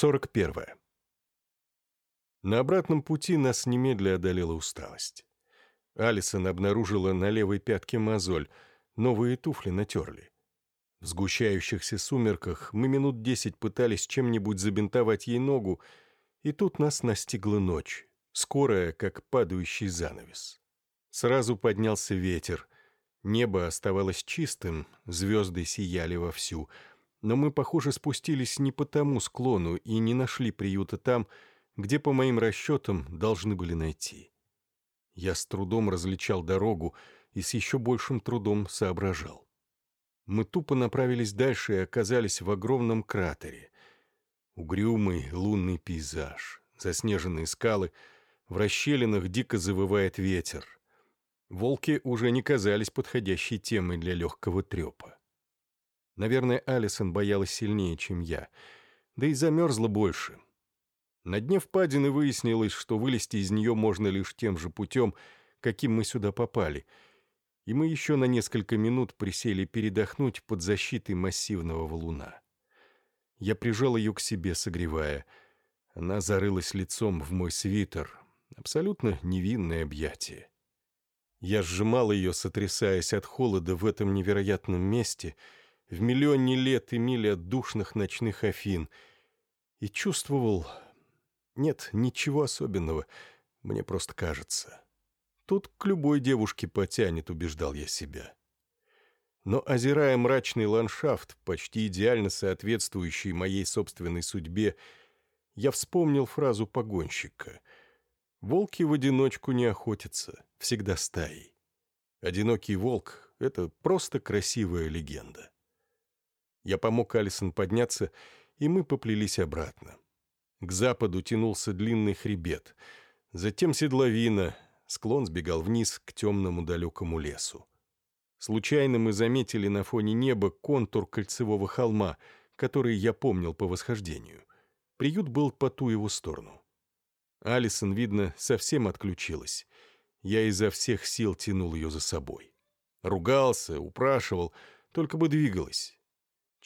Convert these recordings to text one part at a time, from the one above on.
41. На обратном пути нас немедля одолела усталость. Алисон обнаружила на левой пятке мозоль, новые туфли натерли. В сгущающихся сумерках мы минут десять пытались чем-нибудь забинтовать ей ногу, и тут нас настигла ночь, скорая, как падающий занавес. Сразу поднялся ветер, небо оставалось чистым, звезды сияли вовсю — но мы, похоже, спустились не по тому склону и не нашли приюта там, где, по моим расчетам, должны были найти. Я с трудом различал дорогу и с еще большим трудом соображал. Мы тупо направились дальше и оказались в огромном кратере. Угрюмый лунный пейзаж, заснеженные скалы, в расщелинах дико завывает ветер. Волки уже не казались подходящей темой для легкого трепа. Наверное, Алисон боялась сильнее, чем я. Да и замерзла больше. На дне впадины выяснилось, что вылезти из нее можно лишь тем же путем, каким мы сюда попали. И мы еще на несколько минут присели передохнуть под защитой массивного валуна. Я прижал ее к себе, согревая. Она зарылась лицом в мой свитер. Абсолютно невинное объятие. Я сжимал ее, сотрясаясь от холода в этом невероятном месте — в миллионе лет и мили от душных ночных Афин, и чувствовал... Нет, ничего особенного, мне просто кажется. Тут к любой девушке потянет, убеждал я себя. Но, озирая мрачный ландшафт, почти идеально соответствующий моей собственной судьбе, я вспомнил фразу погонщика. «Волки в одиночку не охотятся, всегда стаей». Одинокий волк — это просто красивая легенда. Я помог Алисон подняться, и мы поплелись обратно. К западу тянулся длинный хребет, затем седловина, склон сбегал вниз к темному далекому лесу. Случайно мы заметили на фоне неба контур кольцевого холма, который я помнил по восхождению. Приют был по ту его сторону. Алисон, видно, совсем отключилась. Я изо всех сил тянул ее за собой. Ругался, упрашивал, только бы двигалась.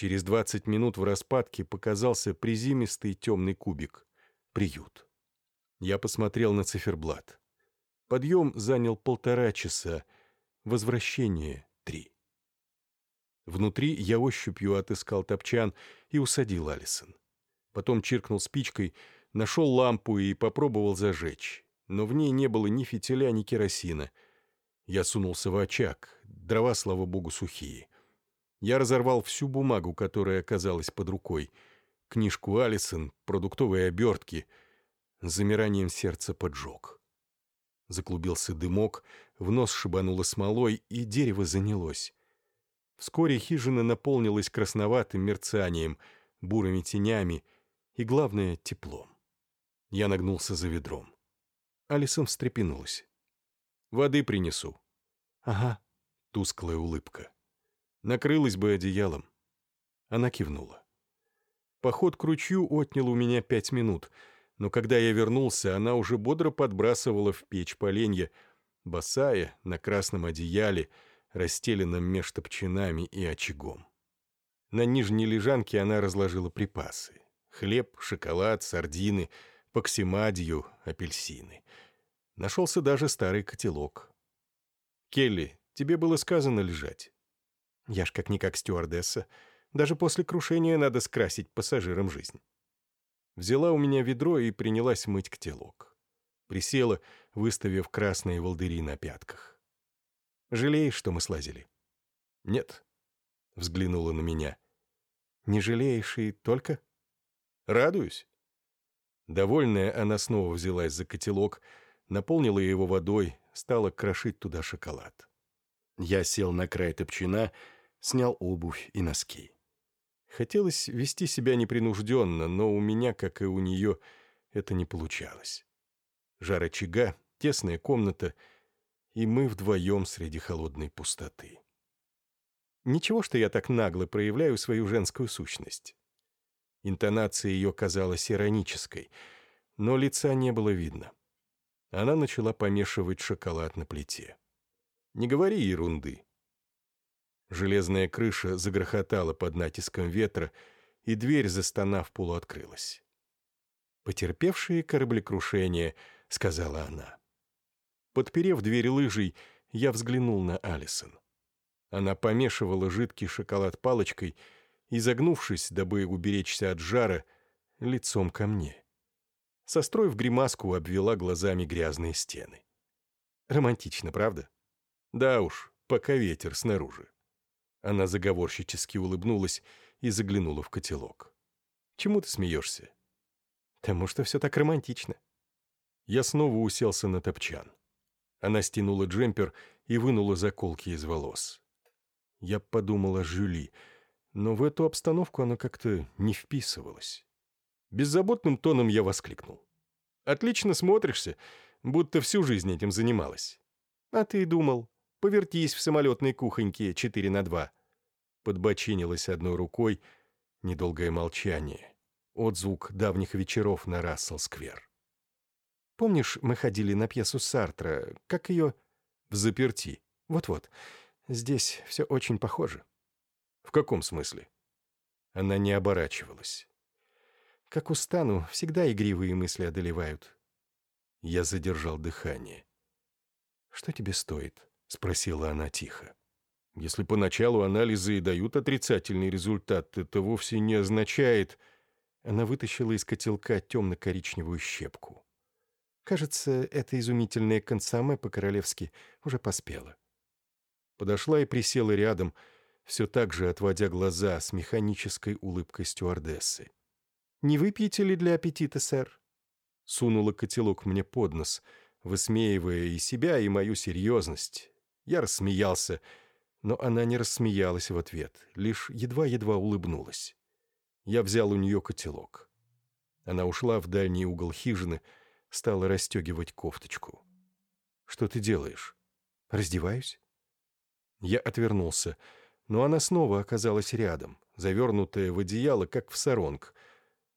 Через двадцать минут в распадке показался призимистый темный кубик. Приют. Я посмотрел на циферблат. Подъем занял полтора часа, возвращение — три. Внутри я ощупью отыскал топчан и усадил Алисон. Потом чиркнул спичкой, нашел лампу и попробовал зажечь, но в ней не было ни фитиля, ни керосина. Я сунулся в очаг, дрова, слава богу, сухие. Я разорвал всю бумагу, которая оказалась под рукой. Книжку Алисон, продуктовые обертки. С замиранием сердца поджег. Заклубился дымок, в нос шибануло смолой, и дерево занялось. Вскоре хижина наполнилась красноватым мерцанием, бурыми тенями и, главное, теплом. Я нагнулся за ведром. Алисон встрепенулась. «Воды принесу». «Ага», — тусклая улыбка. Накрылась бы одеялом. Она кивнула. Поход к ручью отнял у меня пять минут, но когда я вернулся, она уже бодро подбрасывала в печь поленья, босая, на красном одеяле, расстеленном меж топчинами и очагом. На нижней лежанке она разложила припасы. Хлеб, шоколад, сардины, поксимадию, апельсины. Нашелся даже старый котелок. «Келли, тебе было сказано лежать. Я ж как-никак стюардесса. Даже после крушения надо скрасить пассажирам жизнь. Взяла у меня ведро и принялась мыть котелок. Присела, выставив красные волдыри на пятках. «Жалеешь, что мы слазили?» «Нет», — взглянула на меня. «Не жалеешь и только?» «Радуюсь». Довольная, она снова взялась за котелок, наполнила его водой, стала крошить туда шоколад. Я сел на край топчина снял обувь и носки. Хотелось вести себя непринужденно, но у меня, как и у нее, это не получалось. Жар очага, тесная комната, и мы вдвоем среди холодной пустоты. Ничего, что я так нагло проявляю свою женскую сущность. Интонация ее казалась иронической, но лица не было видно. Она начала помешивать шоколад на плите. «Не говори ерунды», Железная крыша загрохотала под натиском ветра, и дверь, застонав, полуоткрылась. «Потерпевшие кораблекрушение», — сказала она. Подперев дверь лыжей, я взглянул на Алисон. Она помешивала жидкий шоколад палочкой и, загнувшись, дабы уберечься от жара, лицом ко мне. Состроив гримаску, обвела глазами грязные стены. Романтично, правда? Да уж, пока ветер снаружи. Она заговорщически улыбнулась и заглянула в котелок. «Чему ты смеешься?» «Тому, что все так романтично». Я снова уселся на топчан. Она стянула джемпер и вынула заколки из волос. Я подумал о Жюли, но в эту обстановку она как-то не вписывалась. Беззаботным тоном я воскликнул. «Отлично смотришься, будто всю жизнь этим занималась». «А ты думал, повертись в самолетной кухоньке 4 на 2. Подбочинилась одной рукой, недолгое молчание, отзвук давних вечеров на Рассел-сквер. «Помнишь, мы ходили на пьесу Сартра, как ее...» «В заперти. Вот-вот. Здесь все очень похоже». «В каком смысле?» Она не оборачивалась. «Как устану, всегда игривые мысли одолевают». Я задержал дыхание. «Что тебе стоит?» — спросила она тихо. «Если поначалу анализы и дают отрицательный результат, это вовсе не означает...» Она вытащила из котелка темно-коричневую щепку. Кажется, эта изумительная консоме по-королевски уже поспела. Подошла и присела рядом, все так же отводя глаза с механической улыбкой стюардессы. «Не выпьете ли для аппетита, сэр?» Сунула котелок мне под нос, высмеивая и себя, и мою серьезность. Я рассмеялся, но она не рассмеялась в ответ, лишь едва-едва улыбнулась. Я взял у нее котелок. Она ушла в дальний угол хижины, стала расстегивать кофточку. «Что ты делаешь?» «Раздеваюсь». Я отвернулся, но она снова оказалась рядом, завернутая в одеяло, как в саронг.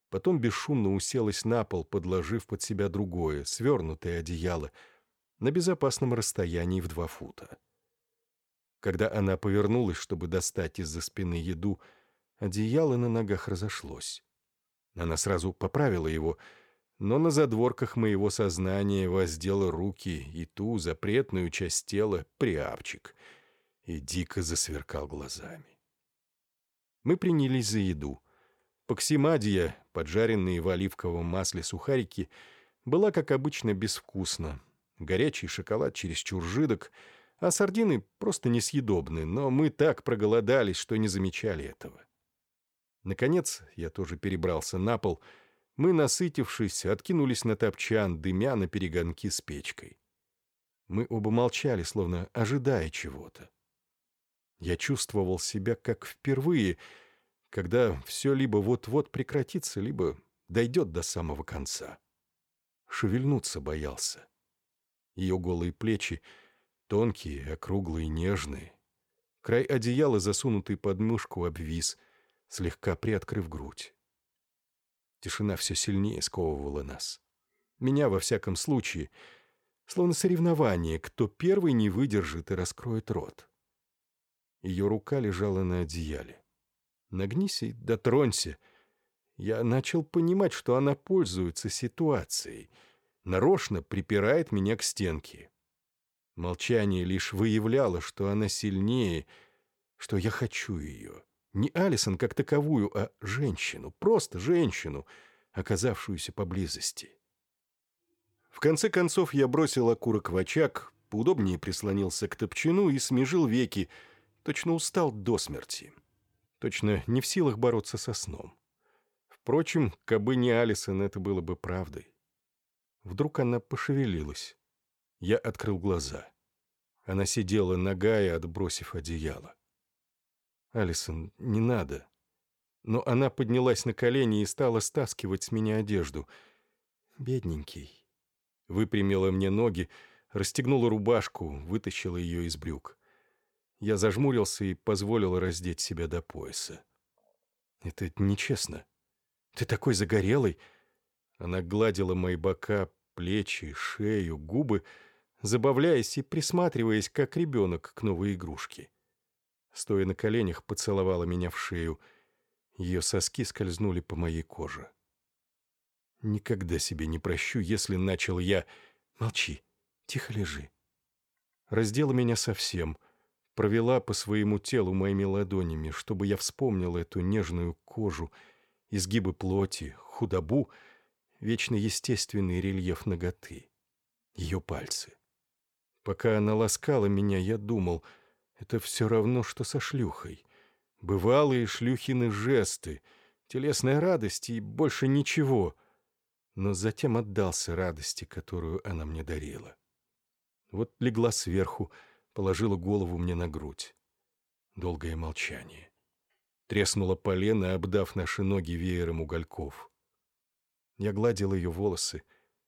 Потом бесшумно уселась на пол, подложив под себя другое, свернутое одеяло, на безопасном расстоянии в два фута. Когда она повернулась, чтобы достать из-за спины еду, одеяло на ногах разошлось. Она сразу поправила его — но на задворках моего сознания воздел руки и ту запретную часть тела приапчик и дико засверкал глазами. Мы принялись за еду. Поксимадия, поджаренные в оливковом масле сухарики, была, как обычно, безвкусна. Горячий шоколад чересчур жидок, а сардины просто несъедобны, но мы так проголодались, что не замечали этого. Наконец, я тоже перебрался на пол — мы, насытившись, откинулись на топчан, дымя на перегонки с печкой. Мы оба молчали, словно ожидая чего-то. Я чувствовал себя как впервые, когда все либо вот-вот прекратится, либо дойдет до самого конца. Шевельнуться боялся. Ее голые плечи, тонкие, округлые, нежные. Край одеяла, засунутый под мышку, обвис, слегка приоткрыв грудь. Тишина все сильнее сковывала нас. Меня, во всяком случае, словно соревнование, кто первый не выдержит и раскроет рот. Ее рука лежала на одеяле. «Нагнись и дотронься». Я начал понимать, что она пользуется ситуацией, нарочно припирает меня к стенке. Молчание лишь выявляло, что она сильнее, что я хочу ее. Не Алисон как таковую, а женщину, просто женщину, оказавшуюся поблизости. В конце концов я бросил окурок в очаг, поудобнее прислонился к топчину и смежил веки, точно устал до смерти. Точно не в силах бороться со сном. Впрочем, кабы не Алисон, это было бы правдой. Вдруг она пошевелилась. Я открыл глаза. Она сидела нагая, отбросив одеяло. «Алисон, не надо». Но она поднялась на колени и стала стаскивать с меня одежду. «Бедненький». Выпрямила мне ноги, расстегнула рубашку, вытащила ее из брюк. Я зажмурился и позволил раздеть себя до пояса. «Это нечестно. Ты такой загорелый!» Она гладила мои бока, плечи, шею, губы, забавляясь и присматриваясь, как ребенок к новой игрушке стоя на коленях, поцеловала меня в шею. Ее соски скользнули по моей коже. Никогда себе не прощу, если начал я... Молчи, тихо лежи. Раздела меня совсем, провела по своему телу моими ладонями, чтобы я вспомнил эту нежную кожу, изгибы плоти, худобу, вечно естественный рельеф ноготы, ее пальцы. Пока она ласкала меня, я думал, это все равно, что со шлюхой. Бывалые шлюхины жесты, телесная радость и больше ничего. Но затем отдался радости, которую она мне дарила. Вот легла сверху, положила голову мне на грудь. Долгое молчание. Треснула полено, обдав наши ноги веером угольков. Я гладил ее волосы,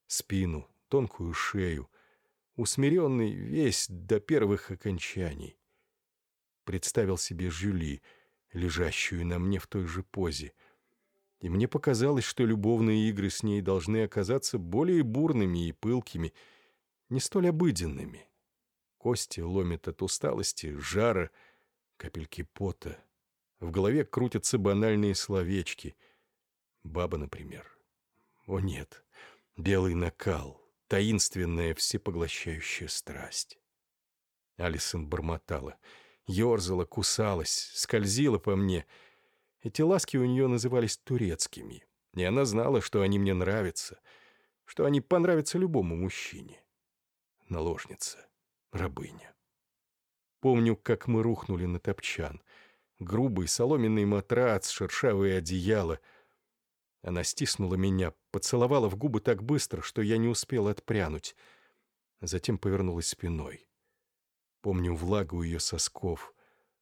спину, тонкую шею, усмиренный весь до первых окончаний. Представил себе Жюли, лежащую на мне в той же позе, и мне показалось, что любовные игры с ней должны оказаться более бурными и пылкими, не столь обыденными. Кости ломят от усталости, жара, капельки пота. В голове крутятся банальные словечки. Баба, например. О нет, белый накал, таинственная всепоглощающая страсть. Алисон бормотала, ерзала, кусалась, скользила по мне. Эти ласки у нее назывались турецкими, и она знала, что они мне нравятся, что они понравятся любому мужчине. Наложница, рабыня. Помню, как мы рухнули на топчан. Грубый соломенный матрац, шершавые одеяла — она стиснула меня, поцеловала в губы так быстро, что я не успел отпрянуть. Затем повернулась спиной. Помню влагу ее сосков,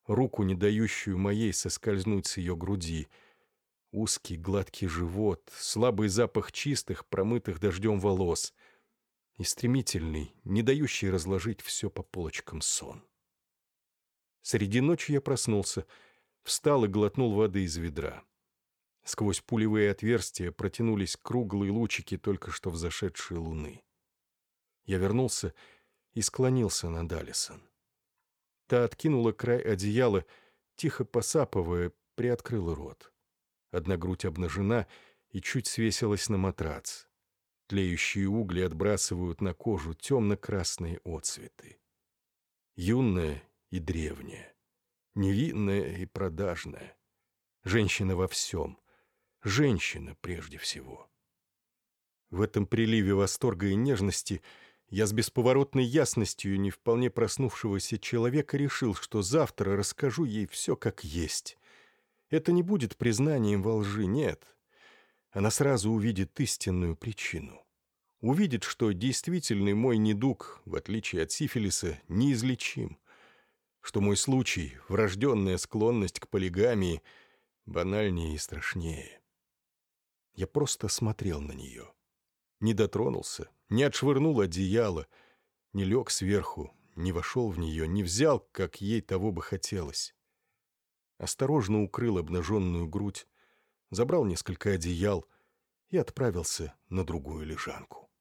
руку, не дающую моей соскользнуть с ее груди, узкий гладкий живот, слабый запах чистых, промытых дождем волос и стремительный, не дающий разложить все по полочкам сон. Среди ночи я проснулся, встал и глотнул воды из ведра. Сквозь пулевые отверстия протянулись круглые лучики только что взошедшей луны. Я вернулся и склонился над Алисон. Та откинула край одеяла, тихо посапывая, приоткрыла рот. Одна грудь обнажена и чуть свесилась на матрац. Тлеющие угли отбрасывают на кожу темно-красные отцветы. Юная и древняя, невинная и продажная. Женщина во всем женщина прежде всего. В этом приливе восторга и нежности я с бесповоротной ясностью не вполне проснувшегося человека решил, что завтра расскажу ей все как есть. Это не будет признанием во лжи, нет. Она сразу увидит истинную причину. Увидит, что действительный мой недуг, в отличие от сифилиса, неизлечим. Что мой случай, врожденная склонность к полигамии, банальнее и страшнее. Я просто смотрел на нее. Не дотронулся, не отшвырнул одеяло, не лег сверху, не вошел в нее, не взял, как ей того бы хотелось. Осторожно укрыл обнаженную грудь, забрал несколько одеял и отправился на другую лежанку.